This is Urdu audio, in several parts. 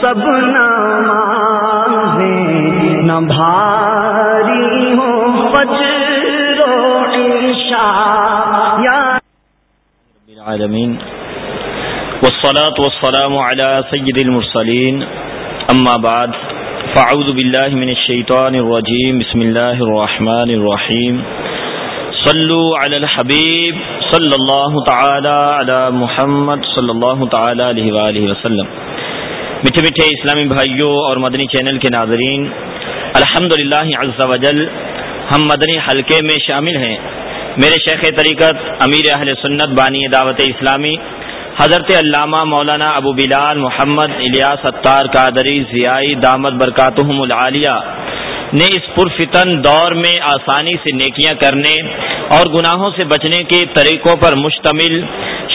سب نہ بھاری ہو فجر و عشاء، یا العالمین، والصلاة والسلام على سید المرسلین، اما بعد، فاعوذ باللہ من الشیطان الرجیم، بسم اللہ الرحمن الرحیم۔ صلو علی الحبیب صلی اللہ تعالی علی محمد صلی اللہ تعالی علیہ وآلہ وسلم میٹھے میٹھے اسلامی بھائیوں اور مدنی چینل کے ناظرین الحمد للہ وجل ہم مدنی حلقے میں شامل ہیں۔ میرے شیخ طریقت امیر اہل سنت بانی دعوت اسلامی، حضرت علامہ مولانا ابو بلال محمد الیاس اتار قادری ضیائی دامت برکاتہم العالیہ نے اس پرفتن دور میں آسانی سے نیکیاں کرنے اور گناہوں سے بچنے کے طریقوں پر مشتمل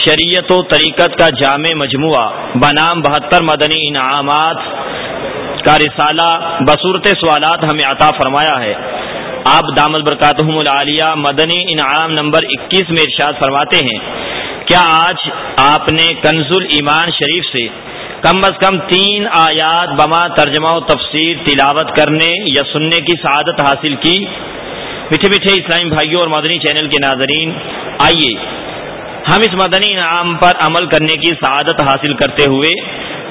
شریعت و طریقت کا جامع مجموعہ بنام بہتر مدنی انعامات کا رسالہ بصورت سوالات ہمیں عطا فرمایا ہے۔ آپ دامد برکاتہم العالیہ مدنی انعام نمبر اکیس میں ارشاد فرماتے ہیں، کیا آج آپ نے کنز ایمان شریف سے کم از کم تین آیات بما ترجمہ و تفسیر تلاوت کرنے یا سننے کی سعادت حاصل کی۔ میٹھے میٹھے اسلامی بھائیوں اور مدنی چینل کے ناظرین، آئیے ہم اس مدنی انعام پر عمل کرنے کی سعادت حاصل کرتے ہوئے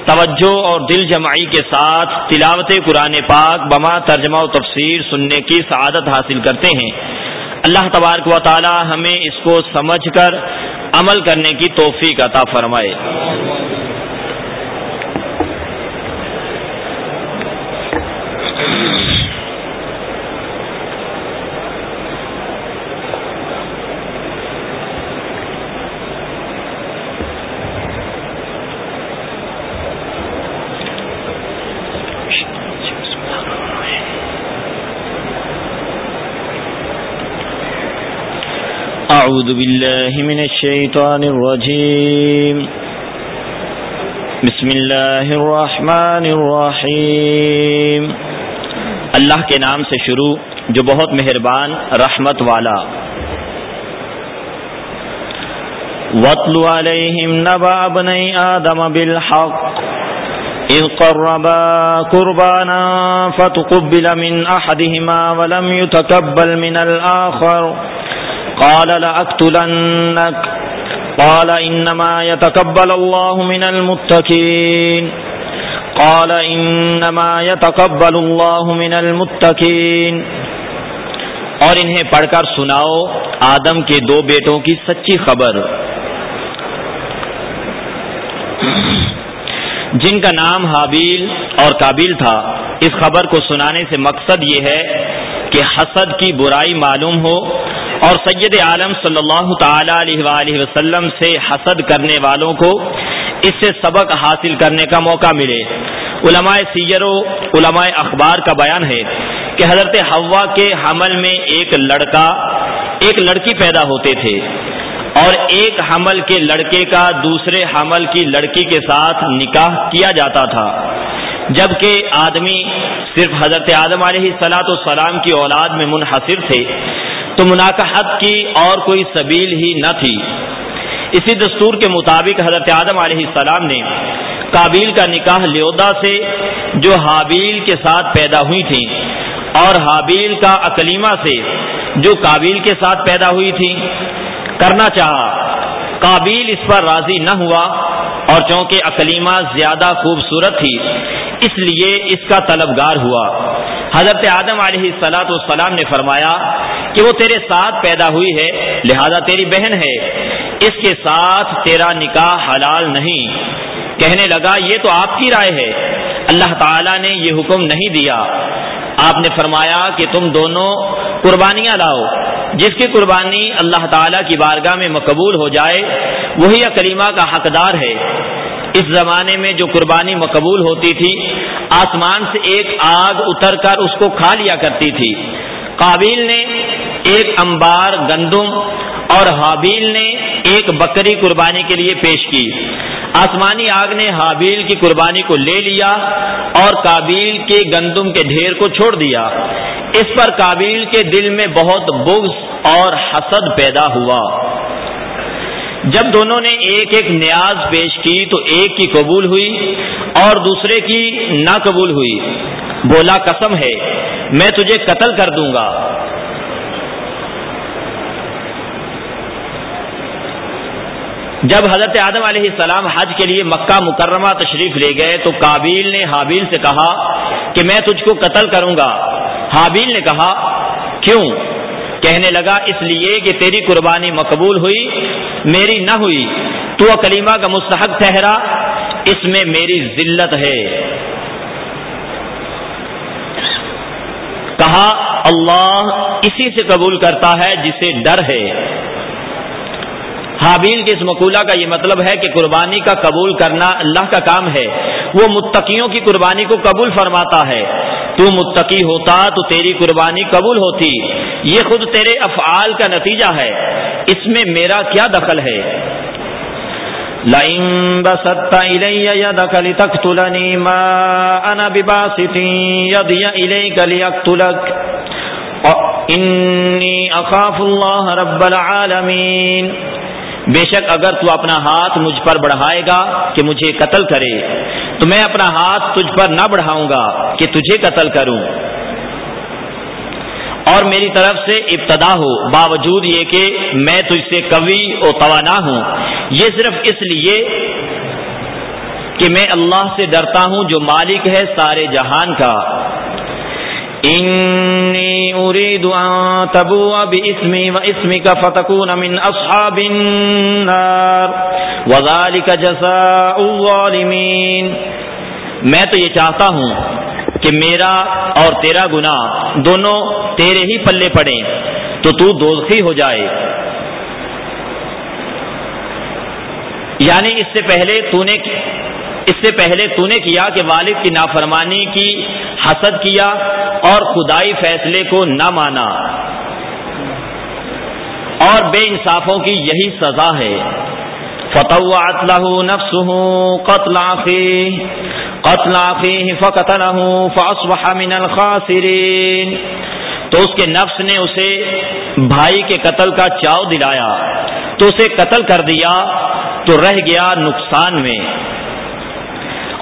توجہ اور دل جمعی کے ساتھ تلاوت قرآن پاک بما ترجمہ و تفسیر سننے کی سعادت حاصل کرتے ہیں۔ اللہ تبارک و تعالی ہمیں اس کو سمجھ کر عمل کرنے کی توفیق عطا فرمائے۔ أعوذ بالله من الشيطان الرجيم. بسم الله الرحمن الرحيم. اللہ کے نام سے شروع جو بہت مہربان رحمت والا. وَاتْلُ عَلَيْهِمْ نَبَعَ بْنَيْ آدَمَ بِالْحَقِّ. إِذْ قَرَّبَا قُرْبَانًا فَتُقُبِّلَ مِنْ أَحَدِهِمَا وَلَمْ يُتَكَبَّلْ مِنَ الْآخَرِ قال لأقتلنك. قال إنما يتقبل الله من المتكين قال إنما يتقبل الله من المتكين اور انہیں پڑھ کر سناؤ آدم کے دو بیٹوں کی سچی خبر. جن کا نام حابیل اور کابل تھا، اس خبر کو سنانے سے مقصد یہ ہے کہ حسد کی برائی معلوم ہو اور سید عالم صلی اللہ تعالی علیہ وآلہ وسلم سے حسد کرنے والوں کو اس سے سبق حاصل کرنے کا موقع ملے۔ علماء سیر و علماء اخبار کا بیان ہے کہ حضرت ہوا کے حمل میں ایک لڑکا، ایک لڑکی پیدا ہوتے تھے اور ایک حمل کے لڑکے کا دوسرے حمل کی لڑکی کے ساتھ نکاح کیا جاتا تھا۔ جبکہ آدمی صرف حضرت آدم علیہ سلاۃ والسلام کی اولاد میں منحصر تھے تو مناقحت کی اور کوئی سبیل ہی نہ تھی۔ اسی دستور کے مطابق حضرت آدم علیہ السلام نے کابیل کا نکاح لیودا سے، جو حابیل کے ساتھ پیدا ہوئی تھی، اور حابیل کا اکلیمہ سے، جو کابیل کے ساتھ پیدا ہوئی تھی۔ کرنا چاہا، کابیل اس پر راضی نہ ہوا، اور چونکہ اکلیمہ زیادہ خوبصورت تھی اس لیے اس کا طلبگار ہوا۔ حضرت آدم علیہ السلاۃ والسلام نے فرمایا کہ وہ تیرے ساتھ پیدا ہوئی ہے، لہذا تیری بہن ہے۔ اس کے ساتھ تیرا نکاح حلال نہیں۔ کہنے لگا، یہ تو آپ کی رائے ہے۔ اللہ تعالی نے یہ حکم نہیں دیا۔ آپ نے فرمایا کہ تم دونوں قربانیاں لاؤ۔ جس کی قربانی اللہ تعالی کی بارگاہ میں مقبول ہو جائے، وہی کریمہ کا حقدار ہے۔ اس زمانے میں جو قربانی مقبول ہوتی تھی، آسمان سے ایک آگ اتر کر اس کو کھا لیا کرتی تھی۔ قابیل نے ایک انبار گندم اور حابیل نے ایک بکری قربانی کے لیے پیش کی۔ آسمانی آگ نے حابیل کی قربانی کو لے لیا اور کابیل کے گندم کے ڈھیر کو چھوڑ دیا۔ اس پر کابیل کے دل میں بہت بغض اور حسد پیدا ہوا۔ جب دونوں نے ایک ایک نیاز پیش کی تو ایک کی قبول ہوئی اور دوسرے کی نہ قبول ہوئی۔ بولا، قسم ہے، میں تجھے قتل کر دوں گا۔ جب حضرت آدم علیہ السلام حج کے لیے مکہ مکرمہ تشریف لے گئے تو کابیل نے حابیل سے کہا کہ میں تجھ کو قتل کروں گا۔ حابیل نے کہا، کیوں؟ کہنے لگا، اس لیے کہ تیری قربانی مقبول ہوئی، میری نہ ہوئی، تو کلیمہ کا مستحق ٹھہرا، اس میں میری ذلت ہے۔ کہا، اللہ اسی سے قبول کرتا ہے جسے ڈر ہے۔ حابیل کے اس مقولہ کا یہ مطلب ہے کہ قربانی کا قبول کرنا اللہ کا کام ہے، وہ متقیوں کی قربانی کو قبول فرماتا ہے۔ تو متقی ہوتا تو تیری قربانی قبول ہوتی۔ یہ خود تیرے افعال کا نتیجہ ہے۔ اس میں میرا کیا دخل ہے؟ رب العالمین۔ بے شک اگر تو اپنا ہاتھ مجھ پر بڑھائے گا کہ مجھے قتل کرے۔ تو میں اپنا ہاتھ تجھ پر نہ بڑھاؤں گا کہ تجھے قتل کروں۔ اور میری طرف سے ابتدا ہو، باوجود یہ کہ میں تجھ سے کبھی اور توانا ہوں۔ یہ صرف اس لیے کہ میں اللہ سے ڈرتا ہوں جو مالک ہے سارے جہان کا۔ انی اريد ان تبوء باسمي واسمك فتكون من اصحاب النار. وذلك جزاء الظالمين. میں تو یہ چاہتا ہوں کہ میرا اور تیرا گناہ دونوں تیرے ہی پلے پڑیں تو تو دوزخی ہو جائے. یعنی اس سے پہلے تو نے اس سے پہلے تو نے کیا کہ والد کی نافرمانی کی حسد کیا اور خدائی فیصلے کو نہ مانا۔ اور بے انصافوں کی یہی سزا ہے۔ فتح له نفسه قتل قتل فقتله فاصبح من الخاسرين۔ تو اس کے نفس نے اسے بھائی کے قتل کا چاؤ دلایا۔ تو اسے قتل کر دیا، تو رہ گیا نقصان میں۔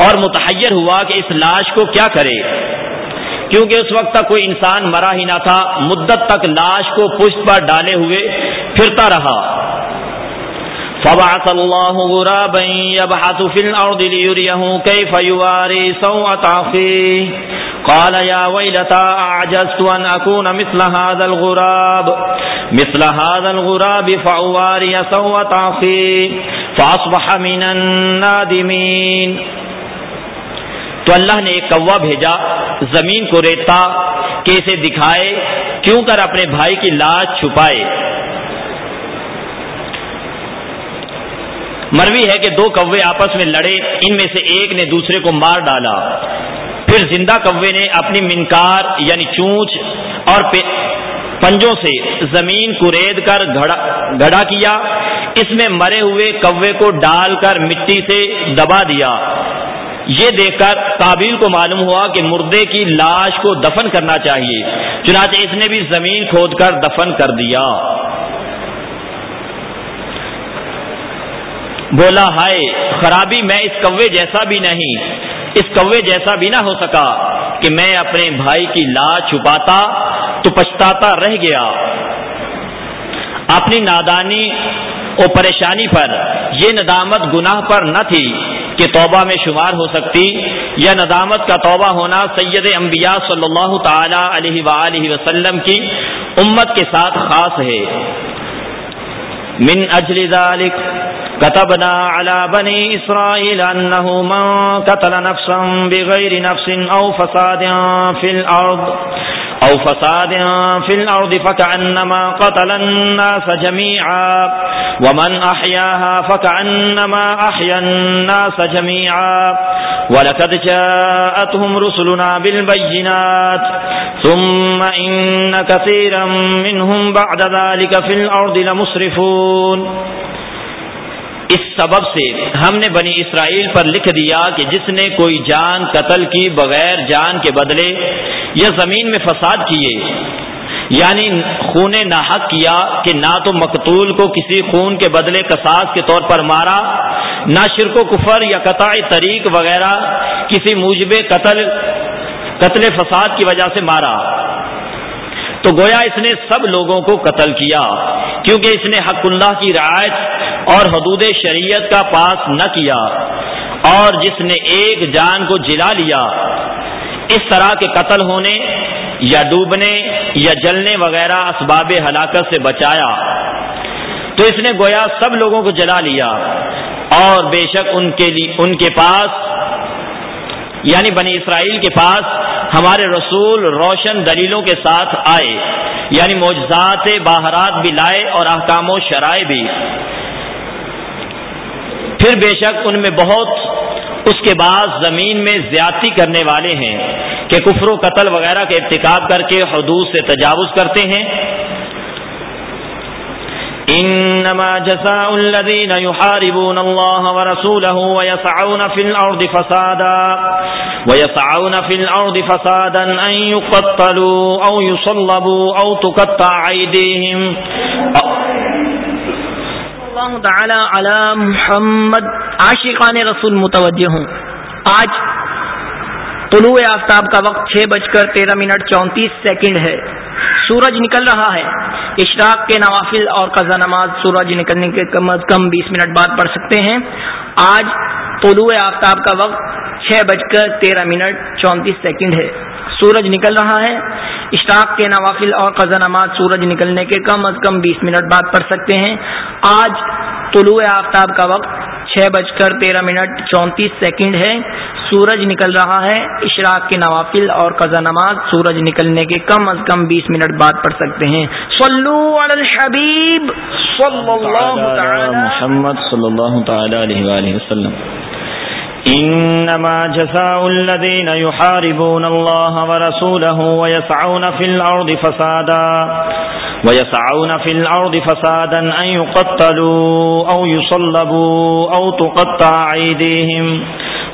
اور متحیر ہوا کہ اس لاش کو کیا کرے۔ کیونکہ اس وقت تک کوئی انسان مرا ہی نہ تھا، مدت تک لاش کو پشت پر ڈالے ہوئے پھرتا رہا۔ فبعث الله غرابا يبحث في الأرض ليريه كيف يواري سوءة أخيه قال يا ويلتا أعجزت أن أكون مثل هذا الغراب۔ مثل هذا الغراب فأواري سوءة أخيه فأصبح من النادمين تو اللہ نے ایک کوا بھیجا، زمین کو ریتا کہ اسے دکھائے، کیوں کر اپنے بھائی کی لاش چھپائے؟ مروی ہے کہ دو کوے آپس میں لڑے، ان میں سے ایک نے دوسرے کو مار ڈالا۔ پھر زندہ کوے نے اپنی منکار یعنی چونچ اور پنجوں سے زمین کو رید کر گڑا کیا۔ اس میں مرے ہوئے کوے کو ڈال کر مٹی سے دبا دیا۔ یہ دیکھ کر قابل کو معلوم ہوا کہ مردے کی لاش کو دفن کرنا چاہیے۔ چنانچہ اس نے بھی زمین کھود کر دفن کر دیا۔ بولا، ہائے، خرابی میں اس کوے جیسا بھی نہیں، اس کوے جیسا بھی نہ ہو سکا کہ میں اپنے بھائی کی لاش چھپاتا، تو پچھتاتا رہ گیا۔ اپنی نادانی اور پریشانی پر یہ ندامت گناہ پر نہ تھی۔ کہ توبہ میں شمار ہو سکتی یا ندامت کا توبہ ہونا سید انبیاء صلی اللہ تعالی علیہ وآلہ وسلم کی امت کے ساتھ خاص ہے۔ من اجل ذلك كتبنا على بني إسرائيل أنه من قتل نفسا بغير نفس أو فساد في الأرض أو فساد في الأرض فكأنما قتل الناس جميعا. ومن أحياها فكأنما أحيا الناس جميعا. ولقد جاءتهم رسلنا بالبينات. ثم إن كثيرا منهم بعد ذلك في الأرض لمسرفون. اس سبب سے ہم نے بنی اسرائیل پر لکھ دیا کہ جس نے کوئی جان قتل کی بغیر جان کے بدلے یا زمین میں فساد کیے یعنی خون نہ حق کیا کہ نہ تو مقتول کو کسی خون کے بدلے کساس کے طور پر مارا، نہ شرک و کفر یا قطع طریق وغیرہ کسی موجب قتل قتل فساد کی وجہ سے مارا۔ تو گویا اس نے سب لوگوں کو قتل کیا، کیونکہ اس نے حق اللہ کی رعایت اور حدود شریعت کا پاس نہ کیا اور جس نے ایک جان کو جلا لیا، اس طرح کے قتل ہونے یا ڈوبنے یا جلنے وغیرہ اسباب ہلاکت سے بچایا۔ تو اس نے گویا سب لوگوں کو جلا لیا اور بے شک ان کے ان کے پاس یعنی بنی اسرائیل کے پاس ہمارے رسول روشن دلیلوں کے ساتھ آئے یعنی معجزات باہرات بھی لائے اور احکام و شرائع بھی۔ پھر بے شک ان میں بہت اس کے بعد زمین میں زیادتی کرنے والے ہیں کہ کفر و قتل وغیرہ کا ارتکاب کر کے حدود سے تجاوز کرتے ہیں۔ انما جزاء الذين يحاربون الله ورسوله ويسعون في الارض فسادا ويسعون في الارض فسادا ان يقتلوا او يصلبوا او تقطع ايديهم اللہ تعالی علی محمد، عاشقان رسول متوجہ ہوں۔ آج طلوع آفتاب کا وقت چھ بج کر تیرہ منٹ چونتیس سیکنڈ ہے۔ سورج نکل رہا ہے۔ اشراق کے نوافل اور قزا نماز سورج نکلنے کے کم از کم بیس منٹ بعد پڑھ سکتے ہیں۔ آج طلوع آفتاب کا وقت چھ بج کر تیرہ منٹ چونتیس سیکنڈ ہے۔ سورج نکل رہا ہے۔ اشراق کے نوافل اور قزا نماز سورج نکلنے کے کم از کم بیس منٹ بعد پڑھ سکتے ہیں۔ آج طلوع آفتاب کا وقت چھ بج کر تیرہ منٹ چونتیس سیکنڈ ہے۔ سورج نکل رہا ہے۔ اشراق کے نوافل اور قزا نماز سورج نکلنے کے کم از کم بیس منٹ بعد پڑھ سکتے ہیں۔ صلو علی الحبیب۔ صلی اللہ محمد صلی اللہ تعالی علیہ وآلہ وسلم۔ انما جزاء الذين يحاربون الله ورسوله ويسعون في الارض فسادا، ويسعون في الارض فسادا ان يقتلوا او يصلبوا او تقطع ايديهم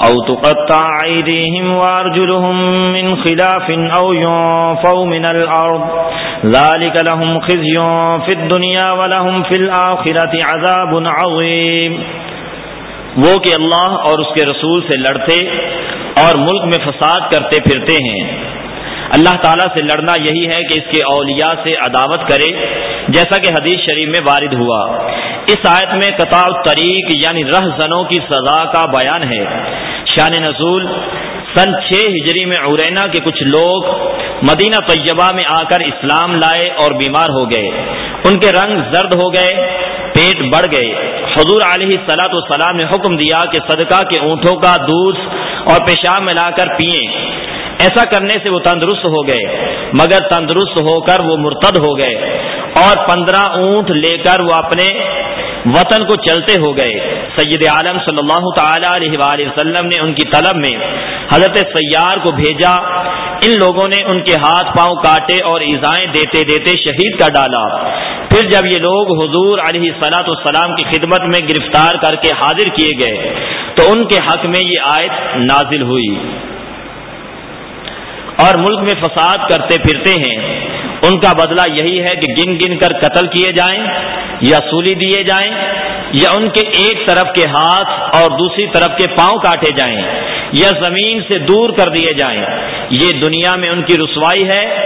او تقطع ايديهم وارجلهم من خلاف او ينفوا من الارض ذلك لهم خزي في الدنيا ولهم في الاخره عذاب عظيم. وہ کہ اللہ اور اس کے رسول سے لڑتے اور ملک میں فساد کرتے پھرتے ہیں۔ اللہ تعالیٰ سے لڑنا یہی ہے کہ اس کے اولیاء سے عداوت کرے، جیسا کہ حدیث شریف میں وارد ہوا۔ اس آیت میں قطع طریق یعنی رہ زنوں کی سزا کا بیان ہے۔ شان نزول سن چھ ہجری میں عرینا کے کچھ لوگ مدینہ طیبہ میں آ کر اسلام لائے اور بیمار ہو گئے۔ ان کے رنگ زرد ہو گئے، پیٹ بڑھ گئے۔ حضور علیہ سلاۃ والسلام نے حکم دیا کہ صدقہ کے اونٹوں کا دودھ اور پیشاب ملا کر پئیں ایسا کرنے سے وہ تندرست ہو گئے، مگر تندرست ہو کر وہ مرتد ہو گئے اور پندرہ اونٹ لے کر وہ اپنے وطن کو چلتے ہو گئے۔ سید عالم صلی اللہ تعالی علیہ وآلہ وسلم نے ان کی طلب میں حضرت سیار کو بھیجا۔ ان لوگوں نے ان کے ہاتھ پاؤں کاٹے اور ایزائیں دیتے دیتے شہید کر ڈالا۔ پھر جب یہ لوگ حضور علیہ سلاۃ السلام کی خدمت میں گرفتار کر کے حاضر کیے گئے، تو ان کے حق میں یہ آیت نازل ہوئی۔ اور ملک میں فساد کرتے پھرتے ہیں۔ ان کا بدلہ یہی ہے کہ گن گن کر قتل کیے جائیں یا سولی دیے جائیں یا ان کے ایک طرف کے ہاتھ اور دوسری طرف کے پاؤں کاٹے جائیں یا زمین سے دور کر دیے جائیں۔ یہ دنیا میں ان کی رسوائی ہے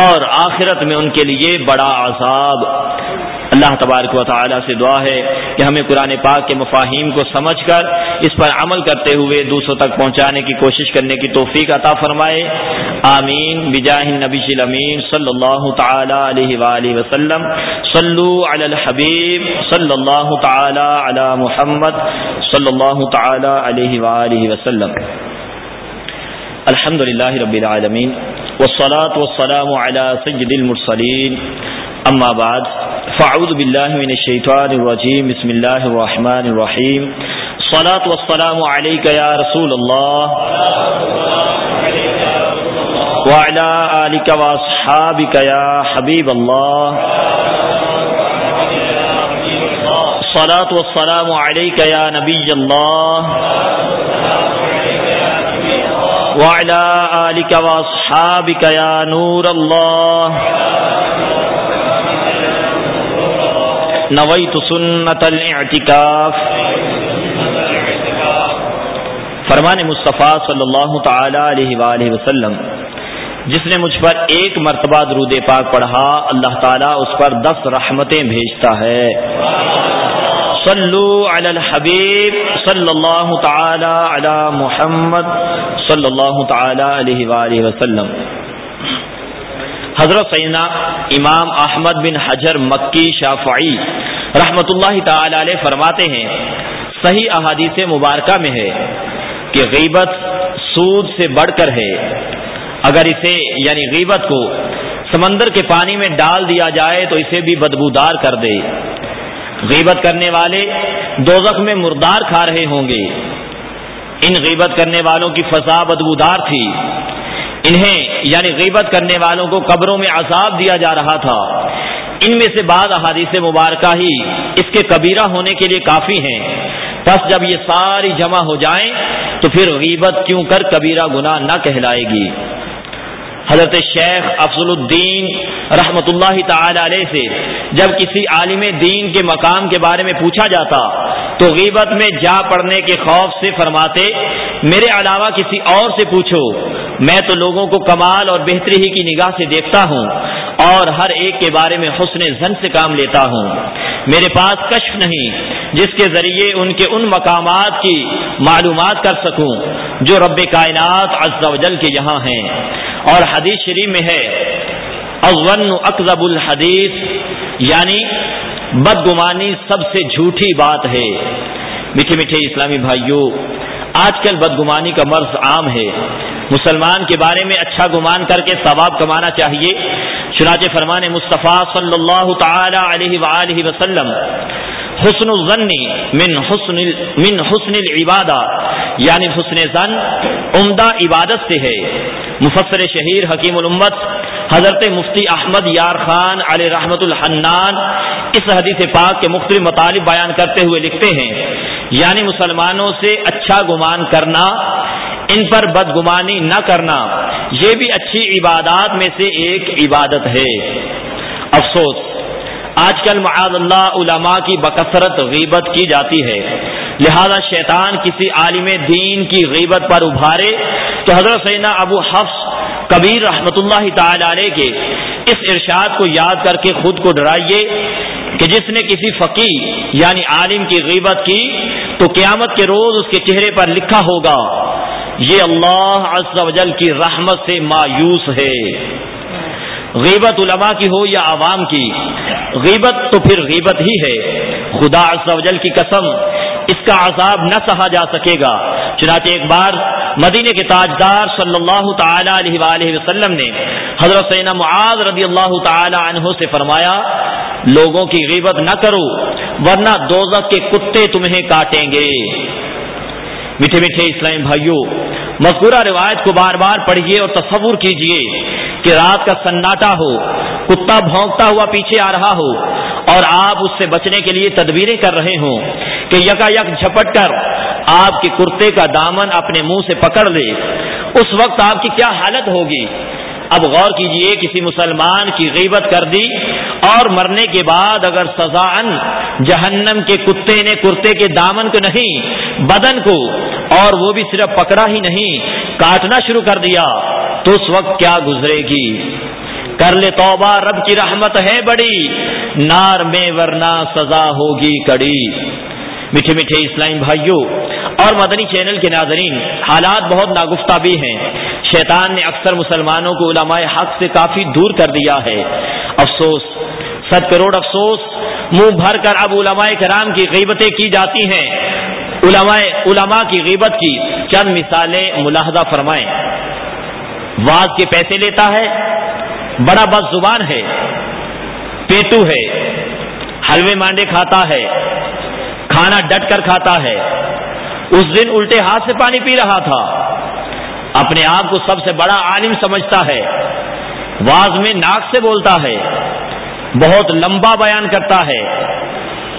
اور آخرت میں ان کے لیے بڑا عذاب۔ اللہ تبارک و تعالی سے دعا ہے کہ ہمیں قرآن پاک کے مفاہیم کو سمجھ کر اس پر عمل کرتے ہوئے دوسروں تک پہنچانے کی کوشش کرنے کی توفیق عطا فرمائے۔ آمین۔ بجاہ نبی امین صلی اللہ تعالی علیہ وآلہ وسلم۔ صلو علی الحبیب صلی اللہ تعالی علی محمد صلی اللہ تعالی علیہ وآلہ وسلم۔ الحمد للہ رب العالمین۔ والصلاة والسلام على سید المرسلین۔ اما بعد فاعوذ باللہ من الشیطان الرجیم بسم اللہ الرحمن الرحیم صلاة والسلام علیکہ یا رسول اللہ وعلى آلك واصحابك يا حبيب الله. صلاة والسلام عليك يا نبي الله. وعلى آلك واصحابك يا نور الله. نوئی تو سنت الاعتکاف۔ فرمان مصطفیٰ صلی اللہ تعالی علیہ وآلہ وسلم، جس نے مجھ پر ایک مرتبہ درود پاک پڑھا، اللہ تعالیٰ اس پر دس رحمتیں بھیجتا ہے۔ صلو علی الحبیب صلی اللہ تعالی علی محمد صلی اللہ تعالی علیہ وآلہ وسلم۔ حضرت سینا امام احمد بن حجر مکی شافعی رحمت اللہ تعالی علیہ فرماتے ہیں، صحیح احادیث مبارکہ میں ہے کہ غیبت سود سے بڑھ کر ہے۔ اگر اسے یعنی غیبت کو سمندر کے پانی میں ڈال دیا جائے تو اسے بھی بدبودار کر دے۔ غیبت کرنے والے دوزخ میں مردار کھا رہے ہوں گے۔ ان غیبت کرنے والوں کی فضا بدبودار تھی۔ انہیں یعنی غیبت کرنے والوں کو قبروں میں عذاب دیا جا رہا تھا۔ ان میں سے بعض احادیث مبارکہ ہی اس کے کبیرہ ہونے کے لیے کافی ہیں۔ بس جب یہ ساری جمع ہو جائیں تو پھر غیبت کیوں کر کبیرہ گناہ نہ کہلائے گی؟ حضرت شیخ افضل الدین رحمت اللہ تعالی علیہ سے، جب کسی عالم دین کے مقام کے بارے میں پوچھا جاتا، تو غیبت میں جا پڑنے کے خوف سے فرماتے، میرے علاوہ کسی اور سے پوچھو، میں تو لوگوں کو کمال اور بہتری ہی کی نگاہ سے دیکھتا ہوں، اور ہر ایک کے بارے میں حسن زن سے کام لیتا ہوں۔ میرے پاس کشف نہیں، جس کے ذریعے ان کے ان مقامات کی معلومات کر سکوں، جو رب کائنات عز و جل کے یہاں ہیں۔ اور حدیث شریف میں ہے۔ اغن اکزب الحدیث یعنی بدگمانی سب سے جھوٹی بات ہے۔ میٹھے میٹھے اسلامی بھائیوں آج کل بدگمانی کا مرض عام ہے۔ مسلمان کے بارے میں اچھا گمان کر کے ثواب کمانا چاہیے۔ چنانچہ فرمان مصطفیٰ صلی اللہ تعالی علیہ وآلہ وسلم حسن الظن من حسن من حسن العبادہ. یعنی حسن زن عمدہ عبادت سے ہے. مفسر شہیر حکیم الامت حضرت مفتی احمد یار خان علیہ رحمت الحنان اس حدیث پاک کے مختلف مطالب بیان کرتے ہوئے لکھتے ہیں یعنی مسلمانوں سے اچھا گمان کرنا، ان پر بدگمانی نہ کرنا، یہ بھی اچھی عبادات میں سے ایک عبادت ہے۔ افسوس آج کل معاذ اللہ علماء کی بکثرت غیبت کی جاتی ہے۔ لہذا شیطان کسی عالم دین کی غیبت پر ابھارے تو حضرت سینا ابو حفظ کبیر رحمت اللہ تعالی علیہ کے اس ارشاد کو یاد کر کے خود کو ڈرائیے کہ جس نے کسی فقی یعنی عالم کی غیبت کی تو قیامت کے روز اس کے چہرے پر لکھا ہوگا، یہ اللہ عز و جل کی رحمت سے مایوس ہے۔ غیبت علماء کی ہو یا عوام کی غیبت تو پھر غیبت ہی ہے۔ خدا عز و جل کی قسم اس کا عذاب نہ سہا جا سکے گا۔ چنانچہ ایک بار مدینے کے تاجدار صلی اللہ تعالی علیہ وآلہ وسلم نے حضرت سینا معاذ رضی اللہ تعالی عنہ سے فرمایا، لوگوں کی غیبت نہ کرو، ورنہ دوزخ کے کتے تمہیں کاٹیں گے۔ میٹھے میٹھے اسلامی بھائیوں مذکورہ روایت کو بار بار پڑھیے اور تصور کیجیے کہ رات کا سناٹا ہو، کتا بھونکتا ہوا پیچھے آ رہا ہو، اور آپ اس سے بچنے کے لیے تدبیریں کر رہے ہوں کہ یکا یک جھپٹ کر، آپ کے کرتے کا دامن اپنے منہ سے پکڑ لے۔ اس وقت آپ کی کیا حالت ہوگی؟ اب غور کیجیے، کسی مسلمان کی غیبت کر دی اور مرنے کے بعد اگر سزا ان جہنم کے کتے نے کرتے کے دامن کو نہیں، بدن کو، اور وہ بھی صرف پکڑا ہی نہیں کاٹنا شروع کر دیا تو اس وقت کیا گزرے گی؟ کر لے توبہ، رب کی رحمت ہے بڑی، نار میں ورنہ سزا ہوگی کڑی۔ میٹھے میٹھے اسلام بھائیوں اور مدنی چینل کے ناظرین، حالات بہت ناگفتہ بھی ہیں۔ شیطان نے اکثر مسلمانوں کو علماء حق سے کافی دور کر دیا ہے۔ افسوس ست کروڑ افسوس، منہ بھر کر اب علماء کرام کی غیبتیں کی جاتی ہیں۔ علماء علماء کی غیبت کی چند مثالیں ملاحظہ فرمائیں۔ واز کے پیسے لیتا ہے، بڑا بد زبان ہے پیٹو ہے، حلوے مانڈے کھاتا ہے، کھانا ڈٹ کر کھاتا ہے۔ اس دن الٹے ہاتھ سے پانی پی رہا تھا۔ اپنے آپ کو سب سے بڑا عالم سمجھتا ہے۔ واز میں ناک سے بولتا ہے۔ بہت لمبا بیان کرتا ہے۔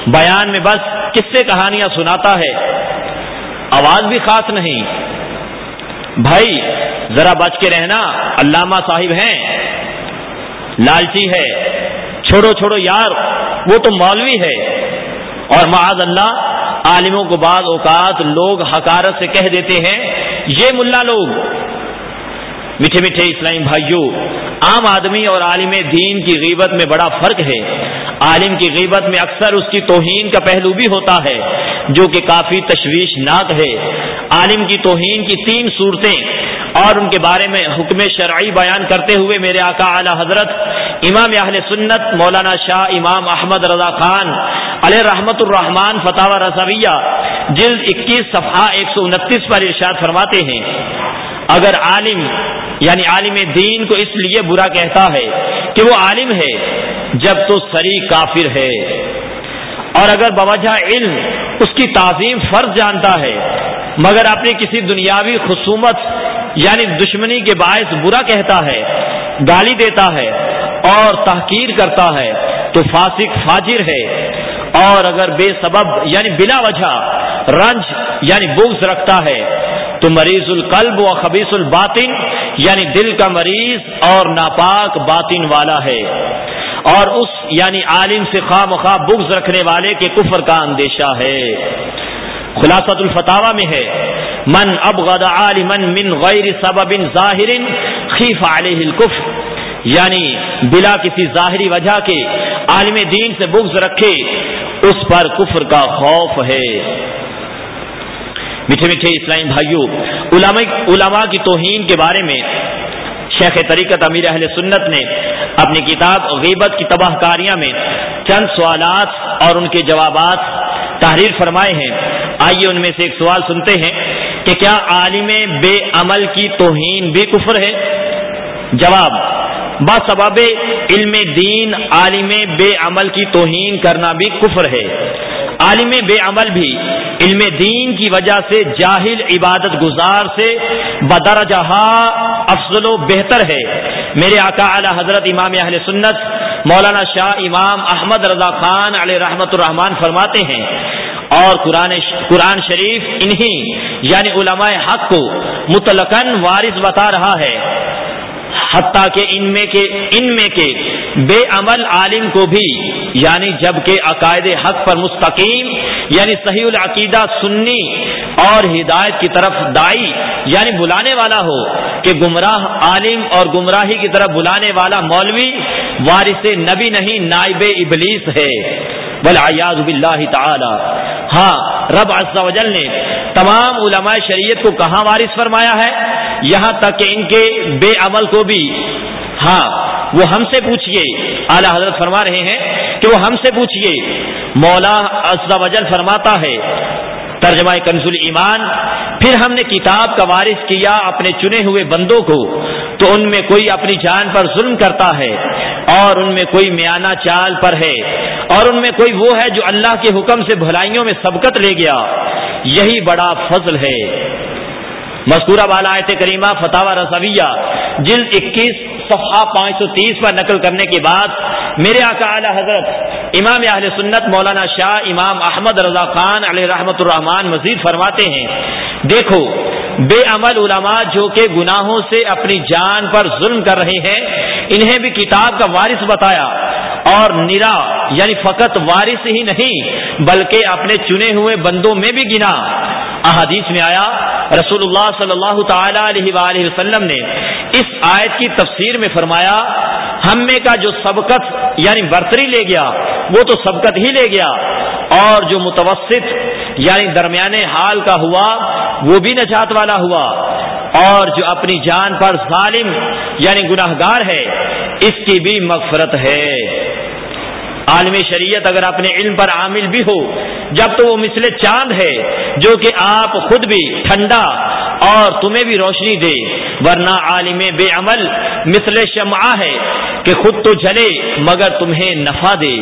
بیان میں بس کس سے کہانیاں سناتا ہے۔ آواز بھی خاص نہیں۔ بھائی، ذرا بچ کے رہنا، علامہ صاحب ہیں۔ لالچی ہے۔ چھوڑو چھوڑو یار، وہ تو مولوی ہے۔ اور معاذ اللہ، عالموں کو بعض اوقات لوگ حکارت سے کہہ دیتے ہیں، یہ ملا لوگ میٹھے میٹھے اسلامی بھائیوں عام آدمی اور عالم دین کی غیبت میں بڑا فرق ہے۔ عالم کی غیبت میں اکثر اس کی توہین کا پہلو بھی ہوتا ہے، جو کہ کافی تشویشناک ہے۔ عالم کی توہین کی تین صورتیں اور ان کے بارے میں حکم شرعی بیان کرتے ہوئے میرے آقا اعلی حضرت امام اہل سنت مولانا شاہ امام احمد رضا خان علیہ رحمت الرحمان فتح رضویہ، جلد اکیس صفحہ ایک سو انتیس پر ارشاد فرماتے ہیں، اگر عالم یعنی عالم دین کو اس لیے برا کہتا ہے کہ وہ عالم ہے، جب تو سری کافر ہے۔ اور اگر بوجہ علم اس کی تعظیم فرض جانتا ہے، مگر اپنی کسی دنیاوی خصومت یعنی دشمنی کے باعث برا کہتا ہے، گالی دیتا ہے اور تحقیر کرتا ہے، تو فاسق فاجر ہے۔ اور اگر بے سبب یعنی بلا وجہ، رنج یعنی بغض رکھتا ہے تو مریض القلب و خبیص الباطن یعنی دل کا مریض اور ناپاک باطن والا ہے۔ اور اس یعنی عالم سے خواہ مخواہ بغض رکھنے والے کے کفر کا اندیشہ ہے۔ خلاصۃ الفتاوا میں ہے، من اب غد عالمن من غیر سبب ظاہر خیف علیہ الکفر. یعنی بلا کسی ظاہری وجہ کے عالم دین سے بغض رکھے، اس پر کفر کا خوف ہے۔ میٹھے میٹھے اسلام بھائیوں علماء علماء کی توہین کے بارے میں شیخ طریقت امیر اہل سنت نے اپنی کتاب غیبت کی تباہ کاریاں میں چند سوالات اور ان کے جوابات تحریر فرمائے ہیں۔ آئیے ان میں سے ایک سوال سنتے ہیں کہ کیا عالم بے عمل کی توہین بھی کفر ہے؟ جواب با علم دین عالم بے عمل کی توہین کرنا بھی کفر ہے۔ عالم بے عمل بھی علم دین کی وجہ سے جاہل عبادت گزار سے بدرجہ افضل و بہتر ہے۔ میرے آقا اعلی حضرت امام اہل سنت مولانا شاہ امام احمد رضا خان علیہ رحمت الرحمان فرماتے ہیں۔ اور قرآن قرآن شریف انہی یعنی علماء حق کو متلقن وارث بتا رہا ہے۔ حتیٰ کہ ان میں کے، ان میں کے بے عمل عالم کو بھی یعنی جبکہ عقائد حق پر مستقیم یعنی صحیح العقیدہ سنی اور ہدایت کی طرف دائی یعنی بلانے والا ہو، کہ گمراہ عالم اور گمراہی کی طرف بلانے والا مولوی وارث نبی نہیں، نائب ابلیس ہے۔ بلیاز باللہ تعالی۔ ہاں رب عز و جل نے تمام علماء شریعت کو کہاں وارث فرمایا ہے؟ یہاں تک کہ ان کے بے عمل کو بھی ہاں وہ ہم سے پوچھئے۔ اعلی حضرت فرما رہے ہیں کہ وہ ہم سے پوچھئے۔ مولا عز و جل فرماتا ہے، ترجمہ کنز ایمان، پھر ہم نے کتاب کا وارث کیا اپنے چنے ہوئے بندوں کو، تو ان میں کوئی اپنی جان پر ظلم کرتا ہے، اور ان میں کوئی میانہ چال پر ہے، اور ان میں کوئی وہ ہے جو اللہ کے حکم سے بھلائیوں میں سبقت لے گیا۔ یہی بڑا فضل ہے۔ مذکورہ بالا آیت کریمہ فتح رضویہ، جلد اکیس، صفحہ پانچ سو تیس پر نقل کرنے کے بعد میرے آقا اعلی حضرت امام اہل سنت مولانا شاہ امام احمد رضا خان علیہ رحمت الرحمان مزید فرماتے ہیں، دیکھو، بے عمل علماء جو کہ گناہوں سے اپنی جان پر ظلم کر رہے ہیں، انہیں بھی کتاب کا وارث بتایا، اور نرا یعنی فقط وارث ہی نہیں، بلکہ اپنے چنے ہوئے بندوں میں بھی گنا۔ احادیث میں آیا رسول اللہ صلی اللہ تعالی علیہ وآلہ وسلم نے اس آیت کی تفسیر میں فرمایا، ہم میں کا جو سبقت یعنی برتری لے گیا، وہ تو سبقت ہی لے گیا، اور جو متوسط یعنی درمیانے حال کا ہوا، وہ بھی نجات والا ہوا، اور جو اپنی جان پر ظالم یعنی گناہ گار ہے، اس کی بھی مغفرت ہے۔ عالم شریعت اگر اپنے علم پر عامل بھی ہو، جب تو وہ مثل چاند ہے، جو کہ آپ خود بھی ٹھنڈا اور تمہیں بھی روشنی دے۔ ورنہ عالم بے عمل مثل شمع ہے کہ خود تو جلے مگر تمہیں نفع دے۔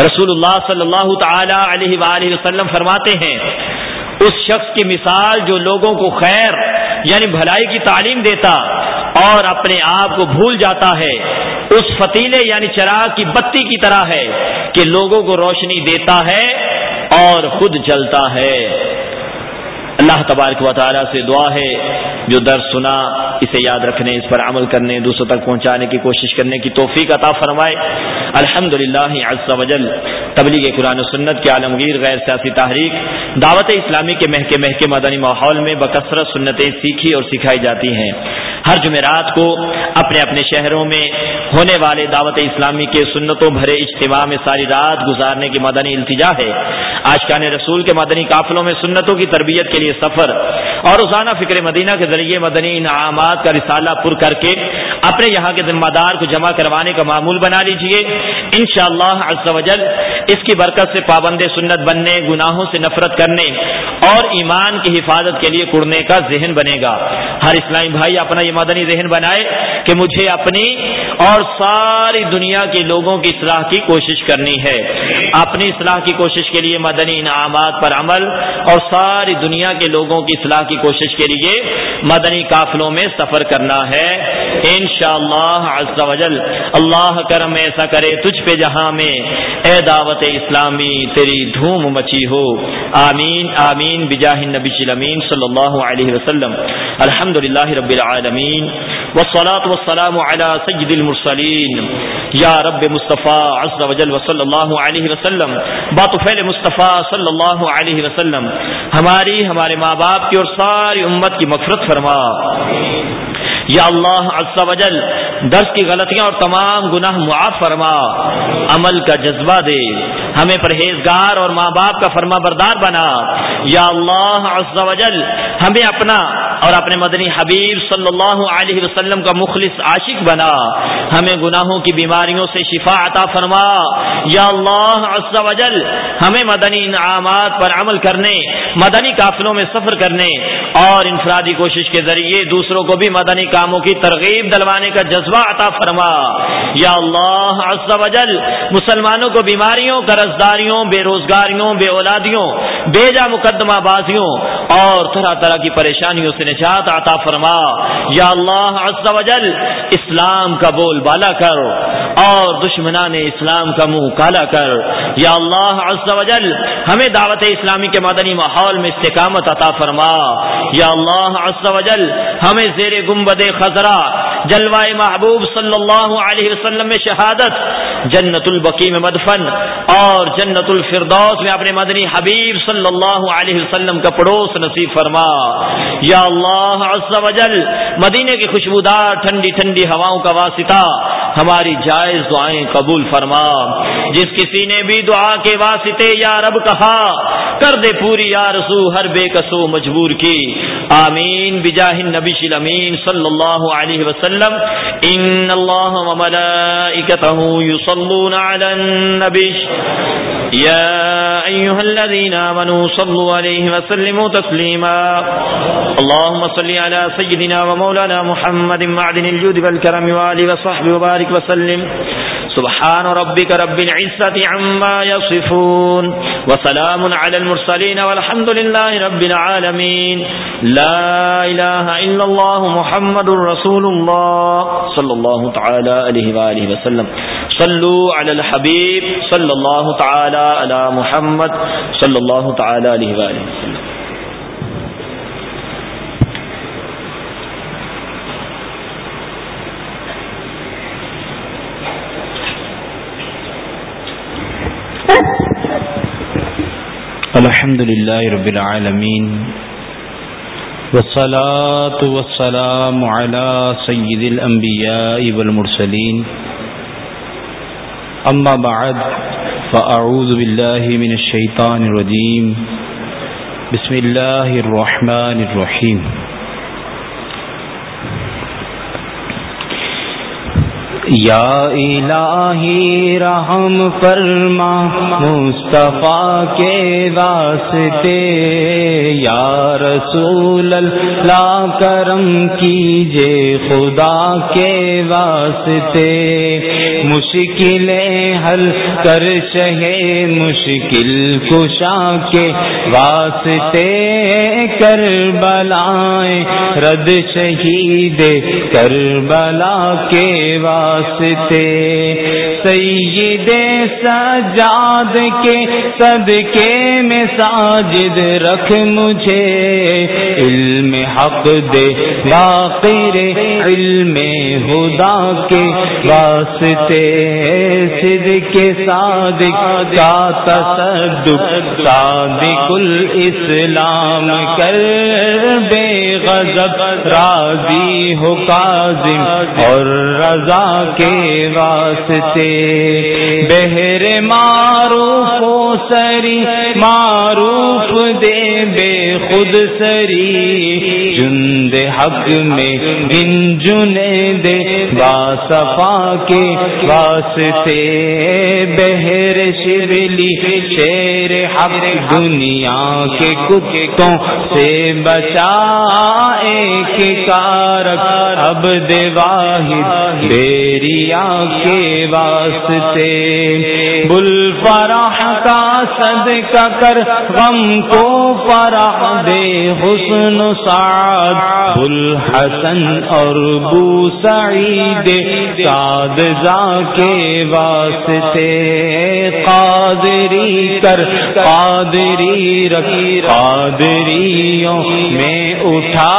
رسول اللہ صلی اللہ تعالی علیہ وآلہ وسلم فرماتے ہیں، اس شخص کی مثال جو لوگوں کو خیر یعنی بھلائی کی تعلیم دیتا اور اپنے آپ کو بھول جاتا ہے اس فتیلے یعنی چراغ کی بتی کی طرح ہے کہ لوگوں کو روشنی دیتا ہے اور خود جلتا ہے۔ اللہ تبارک و تعالیٰ سے دعا ہے، جو درس سنا، اسے یاد رکھنے، اس پر عمل کرنے، دوسروں تک پہنچانے کی کوشش کرنے کی توفیق عطا فرمائے۔ الحمد للہ وجل تبلیغ قرآن و سنت کے عالمگیر غیر سیاسی تحریک، دعوت اسلامی کے مہکے مہکے مدنی ماحول میں بکثرت سنتیں سیکھی اور سکھائی جاتی ہیں۔ ہر جمعرات کو اپنے اپنے شہروں میں ہونے والے دعوت اسلامی کے سنتوں بھرے اجتماع میں ساری رات گزارنے کی مدنی التجا ہے۔ آج کا رسول کے مدنی قافلوں میں سنتوں کی تربیت کے لیے سفر اور روزانہ فکر مدینہ کے ذریعے مدنی انعامات کا رسالہ پر کر کے اپنے یہاں کے ذمہ دار کو جمع کروانے کا معمول بنا لیجیے۔ انشاءاللہ شاء اللہ اس کی برکت سے پابند سنت بننے، گناہوں سے نفرت کرنے اور ایمان کی حفاظت کے لیے کڑنے کا ذہن بنے گا۔ ہر اسلامی بھائی اپنا یہ مدنی ذہن بنائے کہ مجھے اپنی اور ساری دنیا کے لوگوں کی اصلاح کی کوشش کرنی ہے۔ اپنی اصلاح کی کوشش کے لیے مدنی انعامات پر عمل اور ساری دنیا کے لوگوں کی اصلاح کی کوشش کے لیے مدنی قافلوں میں سفر کرنا ہے۔ ان شاء اللہ اللہ کرم ایسا کرے تجھ پہ جہاں میں۔ اے دعوت اسلامی، تیری دھوم مچی ہو۔ آمین آمین۔ بجاہ نبی امین صلی اللہ علیہ وسلم۔ الحمد رب العالمین۔ وسلاۃ وسلام علی سید المرسلین۔ یا رب مصطفیٰ عز وجل وصلی اللہ علیہ وسلم۔ باطفیل مصطفیٰ صلی اللہ علیہ وسلم۔ ہماری ہمارے ماں باپ کی اور ساری امت کی مغفرت فرما۔ یا اللہ عز و جل، درس کی غلطیاں اور تمام گناہ معاف فرما۔ عمل کا جذبہ دے۔ ہمیں پرہیزگار اور ماں باپ کا فرما بردار بنا۔ یا اللہ عز و جل، ہمیں اپنا اور اپنے مدنی حبیب صلی اللہ علیہ وسلم کا مخلص عاشق بنا۔ ہمیں گناہوں کی بیماریوں سے شفا عطا فرما۔ یا اللہ عز و جل، ہمیں مدنی انعامات پر عمل کرنے، مدنی قافلوں میں سفر کرنے اور انفرادی کوشش کے ذریعے دوسروں کو بھی مدنی کاموں کی ترغیب دلوانے کا جذبہ عطا فرما۔ یا اللہ عز و جل، مسلمانوں کو بیماریوں، قرضداریوں، بے روزگاریوں، بے اولادیوں بے جا مقدمہ بازیوں اور طرح طرح کی پریشانیوں سے نجات عطا فرما۔ یا اللہ عز و جل، اسلام کا بول بالا کر۔ اور دشمنان اسلام کا منہ کالا کر۔ یا اللہ عز و جل، ہمیں دعوت اسلامی کے مدنی ماحول میں استقامت عطا فرما۔ یا اللہ عز و جل، ہمیں زیر گنبد خزرہ جلوائے محبوب صلی اللہ علیہ وسلم میں شہادت، جنت البقی میں مدفن، اور جنت الفردوس میں اپنے مدنی حبیب صلی اللہ علیہ وسلم کا پڑوس نصیب فرما۔ یا اللہ عز و جل، مدینے کی خوشبودار ٹھنڈی ٹھنڈی ہواؤں کا واسطہ، ہماری جائز دعائیں قبول فرما۔ جس کسی نے بھی دعا کے واسطے یا رب کہا، کر دے پوری یا رسو ہر بے کسو مجبور کی۔ آمین، بجاہ نبی امین صلی اللہ علیہ وسلم۔ ان اللہ وملائکته یصلون علی النبی۔ یا ایوہ الذین آمنوا صلوا علیہ وسلموا تسلیما اللهم صل على سيدنا ومولانا محمد معدن الجود والكرم وآله وصحبه وبارك وسلم. سبحان ربك رب العزة عما يصفون. وسلام على المرسلين والحمد لله رب العالمين. لا إله إلا الله محمد رسول الله. صلى الله تعالى عليه وآله وسلم. صلوا على الحبيب صلى الله تعالى على محمد صلى الله تعالى عليه وآله وسلم۔ الحمد لله رب العالمين والصلاة والسلام على سيد الأنبياء والمرسلين أما بعد فأعوذ بالله من الشيطان الرجيم. بسم الله الرحمن الرحيم. یا الہی رحم فرما، مصطفیٰ کے واسطے، یا رسول اللہ کرم کیجے خدا کے واسطے۔ مشکلیں حل کر چہے، مشکل کشا کے واسطے۔ کر بلائیں رد شہید کر بلا کے واسطے۔ واسطے۔ سید سجاد کے صدقے میں ساجد رکھ مجھے۔ علم حق دے باقر علم خدا کے واسطے۔ سد کے صادق کا تصدق صادق الاسلام کر۔ بے غضب راضی ہو کاظم اور رضا کے واسطے۔ بہر معروف و سری معروف دے بے خود سری۔ جند حق میں گن دے با صفا کے واسطے بہر شبلی شیر حق دنیا کے کتوں سے بچا ایک کارک اب واحد بیریا کے واسطے۔ بل فرح کا صدقہ کر، غم کو فرح دے حسن سعد بل حسن اور بو سعید ساد کے واسطے قادری کر، قادری رکھی قادریوں میں اٹھا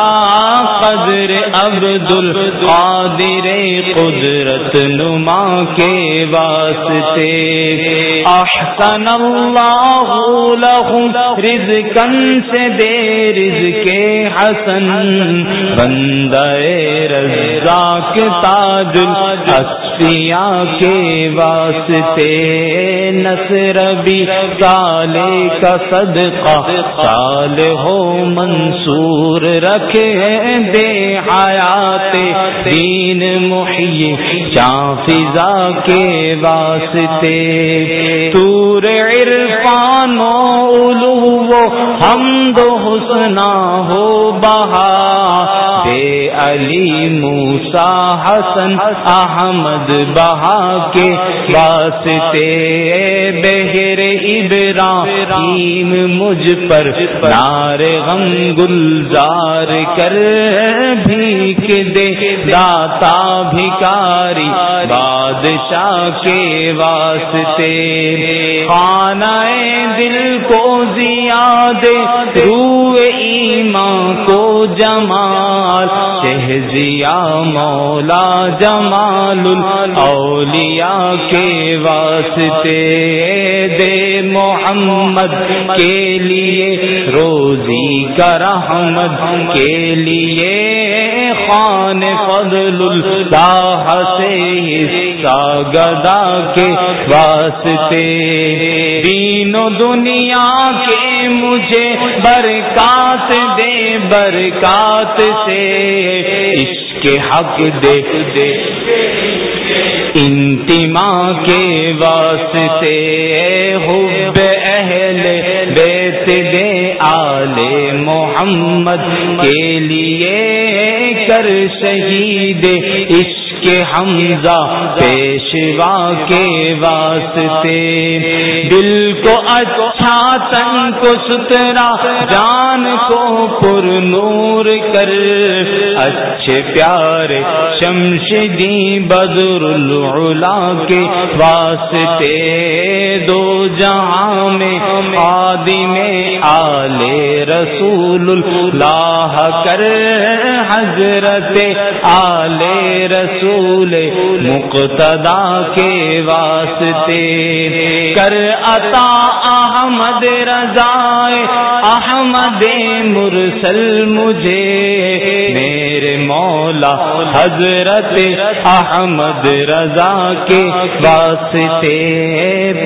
قدر عبد القادر قدرت نما کے واسطے۔ احسن اللہ لہم رزقن سے دے رزق حسن، بندہ رزاق تاج الاسفیاء کے واسطے نصر بھی، سالے کا صدقہ، سال ہو منصور رکھے بے حیات، دین محی فضا کے واسطے، تور عرفان و حمد و حسنا ہو بہا بے علی موسا حسن احمد بہا کے واسطے بہر ابراہیم مجھ پر نار غم گلزار کر بھیک دے، داتا بھکاری بادشاہ کے واسطے۔ خانہ دل کو زیاد روح ایمان کو جمال شہزیا مولا جمال اولیاء کے واسطے دے محمد، کے لیے روزی کا رحمت، کے لیے خان فضل اللہ سے حصہ گدا کے واسطے۔ دین و دنیا کے مجھے برکات دے، برکات سے۔ عشق حق دے دے انتما کے واسطے۔ حب اہل بیت دے آل محمد کے لیے کر شہید عشق حمزہ پیشوا کے واسطے۔ دل کو اچھا تن کو سترا جان کو پر نور کر۔ اچھے پیارے شمشدی بدر العلا کے واسطے۔ دو جہاں میں آدی میں رسول اللہ کر حضرت آلے رسول مقتدا کے واسطے کر عطا احمد رضائے، احمد مرسل مجھے، میرے مولا حضرت احمد رضا کے واسطے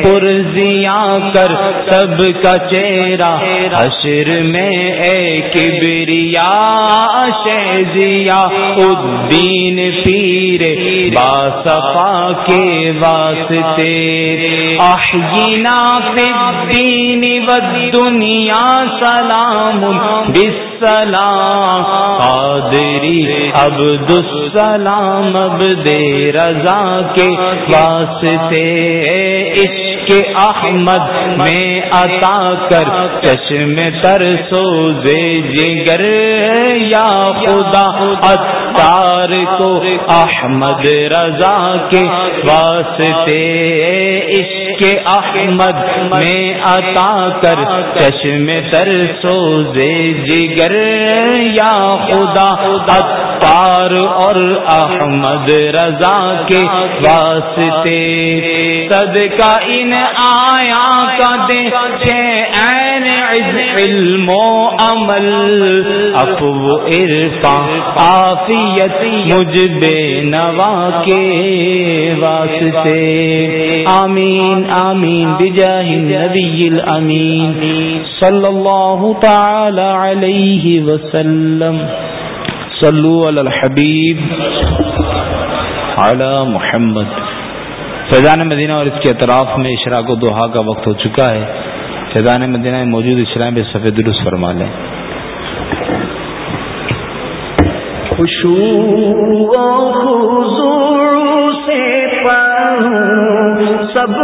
پرزیا کر سب کا چہرہ حشر میں ایک بریا شہزیا الدین پیر باصفا کے واسطے احینا فی الدین والدنیا سلام بالسلام قادری عبد السلام عبد رضا کے واسطے۔ عشق احمد میں عطا کر چشم تر سوزے جگر۔ یا خدا اتار کو احمد رضا کے واسطے۔ عشق کے احمد میں عطا کر چشم تر سوزے جگر، یا خدا اتار اور احمد رضا کے واسطے صدقہ ان آیا کا دے این علم و عمل افو عرفا عافیت مجھ بے نوا کے واسطے. آمین آمین، بجاہ النبی الامین. صلی اللہ تعالی علیہ وسلم. صلو علی الحبیب. علی محمد. فیضان مدینہ اور اس کے اطراف میں اشراق و دوحا کا وقت ہو چکا ہے۔ فیضان مدینہ میں موجود اسلام پہ سفید درست فرما لیں خوشو سے سب